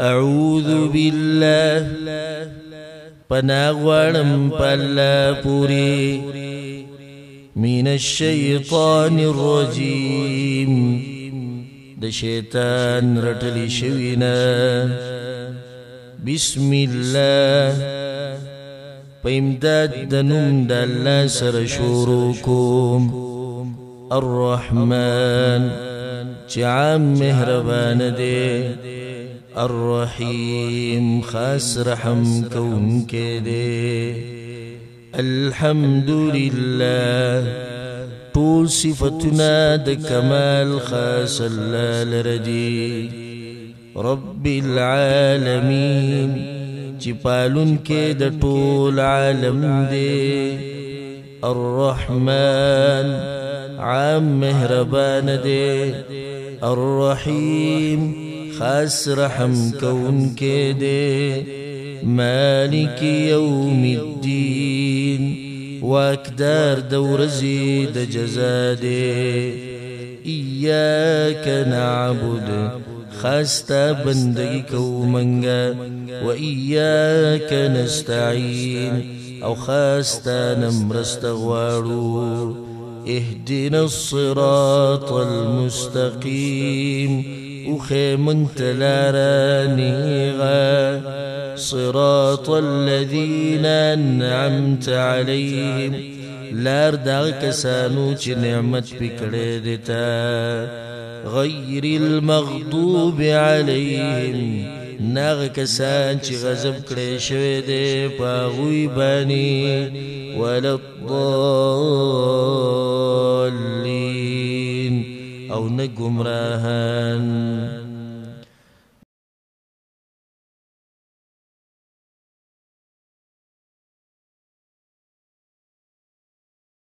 أعوذ بالله. پناغوانم پلا پوری من الشیطان الرجیم. د شیطان رټلی شوینا بسم الله. پېمداد د نوم د الله سره الرحمن چې عام مهربان دی. الرحيم خاص رحم كون كده الحمد لله طول صفتنا د كمال خاص الله لردي. رب العالمين جبالون كدة طول عالم دي. الرحمن عام مهربان دي. الرحيم خاص رحم كون کې مالك يوم الدين واكدار دور زيد جزاد إياك نعبد خاستا بندگی کو وإياك نستعين. أو خاستا نمرست غوارو اهدنا الصراط المستقيم. وخي تلارانيغا صراط الذين أنعمت عليهم. لار دا کسانو چې نعمت پکړې دتا غیر المغضوب عليهم. ناغ کسان چې غضب کړي شوی دی پاغوی ولا الضالين. أو نه گمراهان